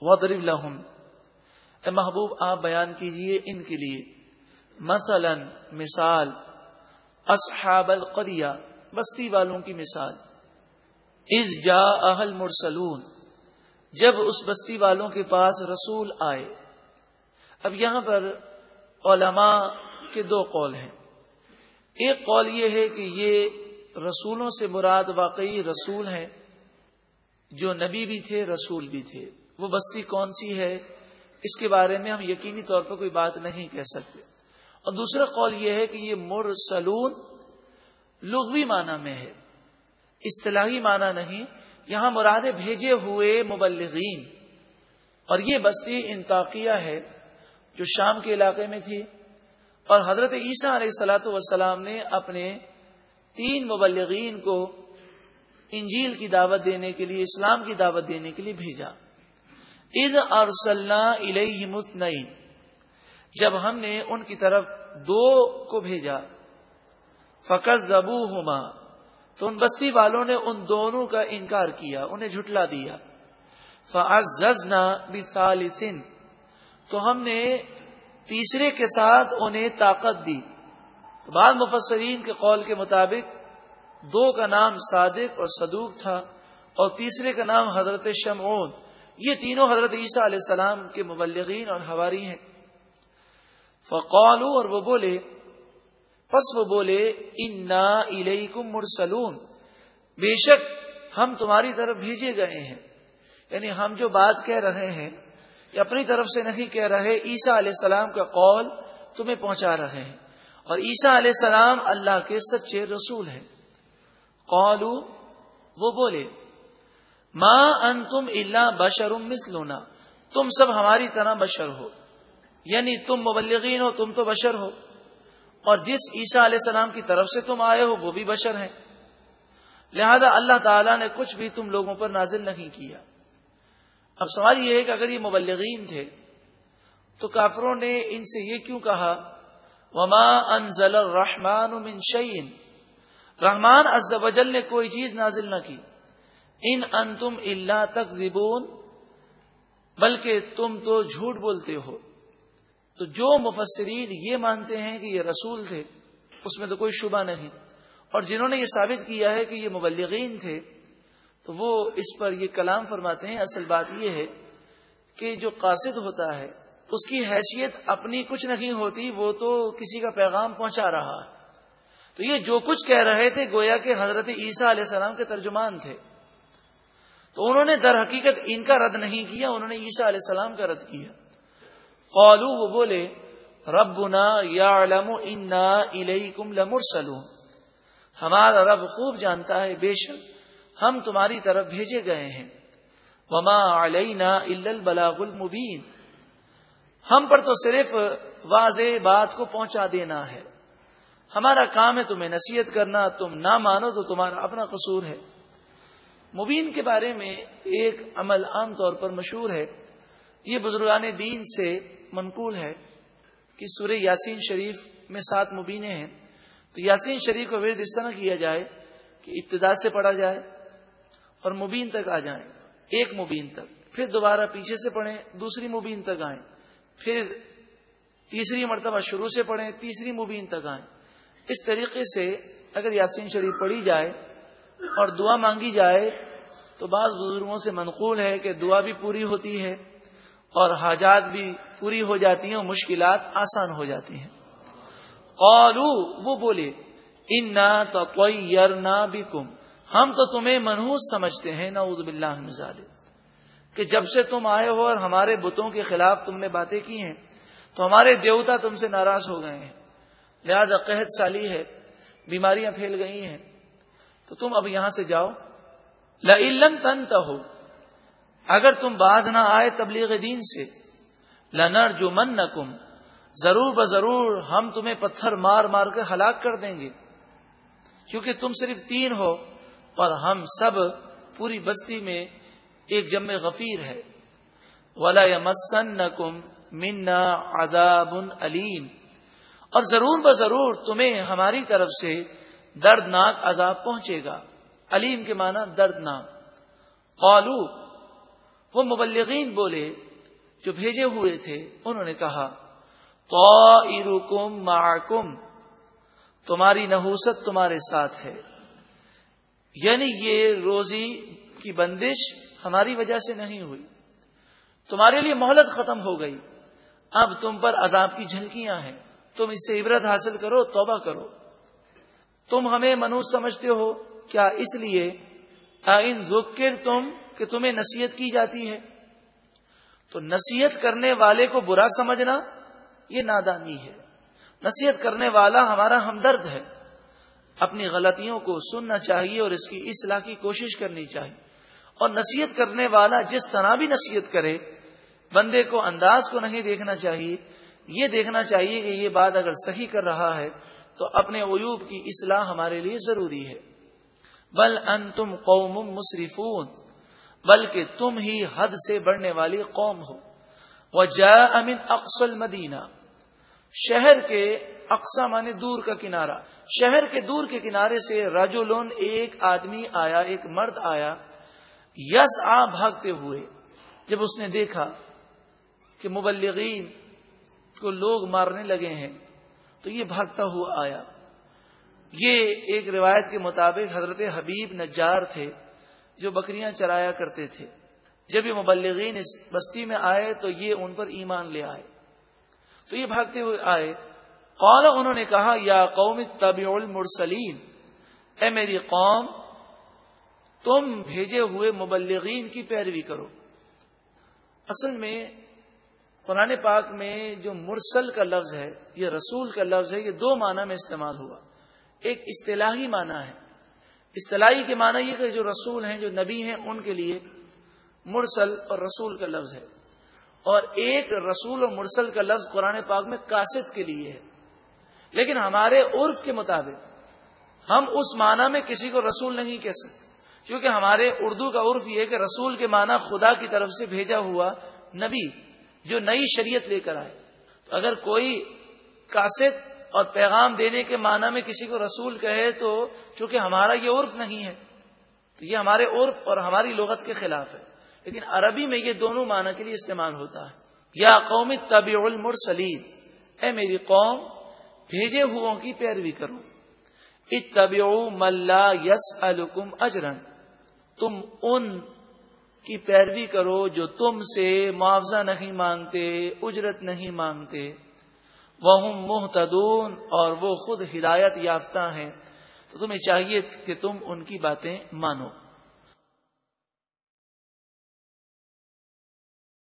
وضرب لہم اے محبوب، آپ بیان کیجیے ان کے لیے۔ مثلا مثال، اصحاب القریہ بستی والوں کی مثال۔ از جا اہل مرسلون جب اس بستی والوں کے پاس رسول آئے۔ اب یہاں پر علماء کے دو قول ہیں۔ ایک قول یہ ہے کہ یہ رسولوں سے مراد واقعی رسول ہیں، جو نبی بھی تھے، رسول بھی تھے۔ وہ بستی کون سی ہے، اس کے بارے میں ہم یقینی طور پر کوئی بات نہیں کہہ سکتے۔ اور دوسرا قول یہ ہے کہ یہ مرسلون لغوی معنی میں ہے۔ اصطلاحی معنی نہیں، یہاں مراد بھیجے ہوئے مبلغین۔ اور یہ بستی انتاقیہ ہے، جو شام کے علاقے میں تھی۔ اور حضرت عیسیٰ علیہ السلاۃ والسلام نے اپنے تین مبلغین کو انجیل کی دعوت دینے کے لیے، اسلام کی دعوت دینے کے لیے بھیجا۔ عید مسنعین جب ہم نے ان کی طرف دو کو بھیجا فقط زبو تو ان بستی والوں نے ان دونوں کا انکار کیا، انہیں جھٹلا دیا۔ فعززنا بثالثن تو ہم نے تیسرے کے ساتھ انہیں طاقت دی۔ تو بعض مفسرین کے قول کے مطابق دو کا نام صادق اور صدوق تھا، اور تیسرے کا نام حضرت شمعون۔ یہ تینوں حضرت عیسیٰ علیہ السلام کے مبلغین اور ہواری ہیں۔ فقالو اور وہ بولے، پس وہ بولے، انا الیکم مرسلون بے شک ہم تمہاری طرف بھیجے گئے ہیں۔ یعنی ہم جو بات کہہ رہے ہیں، یہ اپنی طرف سے نہیں کہہ رہے، عیسیٰ علیہ السلام کا قول تمہیں پہنچا رہے ہیں۔ اور عیسیٰ علیہ السلام اللہ کے سچے رسول ہیں۔ قالو وہ بولے ماں ان تم اللہ بشرم مسلونا تم سب ہماری طرح بشر ہو. یعنی تم مبلغین ہو، تم تو بشر ہو. اور جس عیسیٰ علیہ السلام کی طرف سے تم آئے ہو، وہ بھی بشر ہیں۔ لہذا اللہ تعالیٰ نے کچھ بھی تم لوگوں پر نازل نہیں کیا۔ اب سوال یہ ہے کہ اگر یہ مبلغین تھے، تو کافروں نے ان سے یہ کیوں کہا؟ وما انزل الرحمن من شعین رحمان از وجل نے کوئی چیز نازل نہ کی۔ ان انتم اللہ تک زبون بلکہ تم تو جھوٹ بولتے ہو۔ تو جو مفسرین یہ مانتے ہیں کہ یہ رسول تھے، اس میں تو کوئی شبہ نہیں۔ اور جنہوں نے یہ ثابت کیا ہے کہ یہ مبلغین تھے، تو وہ اس پر یہ کلام فرماتے ہیں۔ اصل بات یہ ہے کہ جو قاصد ہوتا ہے، اس کی حیثیت اپنی کچھ نہیں ہوتی، وہ تو کسی کا پیغام پہنچا رہا ہے۔ تو یہ جو کچھ کہہ رہے تھے، گویا کہ حضرت عیسیٰ علیہ السلام کے ترجمان تھے۔ تو انہوں نے در حقیقت ان کا رد نہیں کیا، انہوں نے عیسیٰ علیہ السلام کا رد کیا۔ قالو وہ بولے، ربنا یا علم انا الیکم لمرسلون۔ ہمارا رب خوب جانتا ہے، بے شک ہم تمہاری طرف بھیجے گئے ہیں۔ وما علینا البلاغ المبین۔ ہم پر تو صرف واضح بات کو پہنچا دینا ہے۔ ہمارا کام ہے تمہیں نصیحت کرنا، تم نہ مانو تو تمہارا اپنا قصور ہے۔ مبین کے بارے میں ایک عمل عام طور پر مشہور ہے۔ یہ بزرگان دین سے منقول ہے کہ سورہ یاسین شریف میں سات مبینیں ہیں۔ تو یاسین شریف کو ورد اس طرح کیا جائے کہ ابتدا سے پڑھا جائے اور مبین تک آ جائیں۔ ایک مبین تک، پھر دوبارہ پیچھے سے پڑھیں، دوسری مبین تک آئیں، پھر تیسری مرتبہ شروع سے پڑھیں، تیسری مبین تک آئیں۔ اس طریقے سے اگر یاسین شریف پڑھی جائے اور دعا مانگی جائے تو بعض بزرگوں سے منقول ہے کہ دعا بھی پوری ہوتی ہے اور حاجات بھی پوری ہو جاتی ہیں اور مشکلات آسان ہو جاتی ہیں۔ قالو وہ بولے ان نہ تو کوئی بھی کم ہم تو تمہیں منحوس سمجھتے ہیں، نعوذ باللہ مزاد کہ جب سے تم آئے ہو اور ہمارے بتوں کے خلاف تم نے باتیں کی ہیں، تو ہمارے دیوتا تم سے ناراض ہو گئے ہیں۔ لہذا قحط سالی ہے، بیماریاں پھیل گئی ہیں۔ تو تم اب یہاں سے جاؤ۔ لن تن ہو اگر تم باز نہ آئے تبلیغ دین سے لنر جو من ضرور بضرور ہم تمہیں پتھر مار مار کر ہلاک کر دیں گے۔ کیونکہ تم صرف تین ہو اور ہم سب پوری بستی میں ایک جم غفیر ہے۔ ولا مسن کم منا اداب علیم اور ضرور ب ضرور تمہیں ہماری طرف سے دردناک عذاب پہنچے گا۔ علیم کے معنی دردناک۔ قالو، وہ مبلغین بولے جو بھیجے ہوئے تھے، انہوں نے کہا تو معکم، تمہاری نحوست تمہارے ساتھ ہے۔ یعنی یہ روزی کی بندش ہماری وجہ سے نہیں ہوئی۔ تمہارے لیے مہلت ختم ہو گئی۔ اب تم پر عذاب کی جھلکیاں ہیں۔ تم اس سے عبرت حاصل کرو، توبہ کرو۔ تم ہمیں منوس سمجھتے ہو، کیا اس لیے؟ آئین ذکر تم کہ تمہیں نصیحت کی جاتی ہے۔ تو نصیحت کرنے والے کو برا سمجھنا یہ نادانی ہے۔ نصیحت کرنے والا ہمارا ہمدرد ہے۔ اپنی غلطیوں کو سننا چاہیے اور اس کی اصلاح کی کوشش کرنی چاہیے۔ اور نصیحت کرنے والا جس طرح بھی نصیحت کرے، بندے کو انداز کو نہیں دیکھنا چاہیے۔ یہ دیکھنا چاہیے کہ یہ بات اگر صحیح کر رہا ہے تو اپنے عیوب کی اصلاح ہمارے لیے ضروری ہے۔ بل ان تم قوم مصرفون بلکہ تم ہی حد سے بڑھنے والی قوم ہو۔ وہ جا اقسل مدینہ شہر کے اقسا مانے دور کا کنارہ۔ شہر کے دور کے کنارے سے راجولون ایک آدمی آیا، ایک مرد آیا یس آ بھاگتے ہوئے۔ جب اس نے دیکھا کہ مبلغین کو لوگ مارنے لگے ہیں تو یہ بھاگتا ہوا آیا۔ یہ ایک روایت کے مطابق حضرت حبیب نجار تھے جو بکریاں چرایا کرتے تھے۔ جب یہ مبلغین اس بستی میں آئے تو یہ ان پر ایمان لے آئے۔ تو یہ بھاگتے ہوئے آئے۔ قال، انہوں نے کہا، یا قوم طبی المرسلین۔ اے میری قوم، تم بھیجے ہوئے مبلغین کی پیروی کرو۔ اصل میں قرآن پاک میں جو مرسل کا لفظ ہے، یہ رسول کا لفظ ہے، یہ دو معنی میں استعمال ہوا۔ ایک اصطلاحی معنی ہے۔ اصطلاحی کے معنی یہ کہ جو رسول ہیں، جو نبی ہیں، ان کے لیے مرسل اور رسول کا لفظ ہے۔ اور ایک رسول اور مرسل کا لفظ قرآن پاک میں کاشت کے لیے ہے۔ لیکن ہمارے عرف کے مطابق ہم اس معنی میں کسی کو رسول نہیں کہہ سکتے۔ کیونکہ ہمارے اردو کا عرف یہ کہ رسول کے معنی خدا کی طرف سے بھیجا ہوا نبی جو نئی شریعت لے کر آئے۔ تو اگر کوئی کاسد اور پیغام دینے کے معنی میں کسی کو رسول کہے تو چونکہ ہمارا یہ عرف نہیں ہے، تو یہ ہمارے عرف اور ہماری لغت کے خلاف ہے۔ لیکن عربی میں یہ دونوں معنی کے لیے استعمال ہوتا ہے۔ یا قوم طبی المرسلین، اے میری قوم، بھیجے ہو کی پیروی کرو۔ اتبی ملا یس الکم اجرن تم ان کی پیروی کرو جو تم سے معاوضہ نہیں مانگتے، اجرت نہیں مانگتے۔ وہ محتدون اور وہ خود ہدایت یافتہ ہیں۔ تو تمہیں چاہیے کہ تم ان کی باتیں مانو۔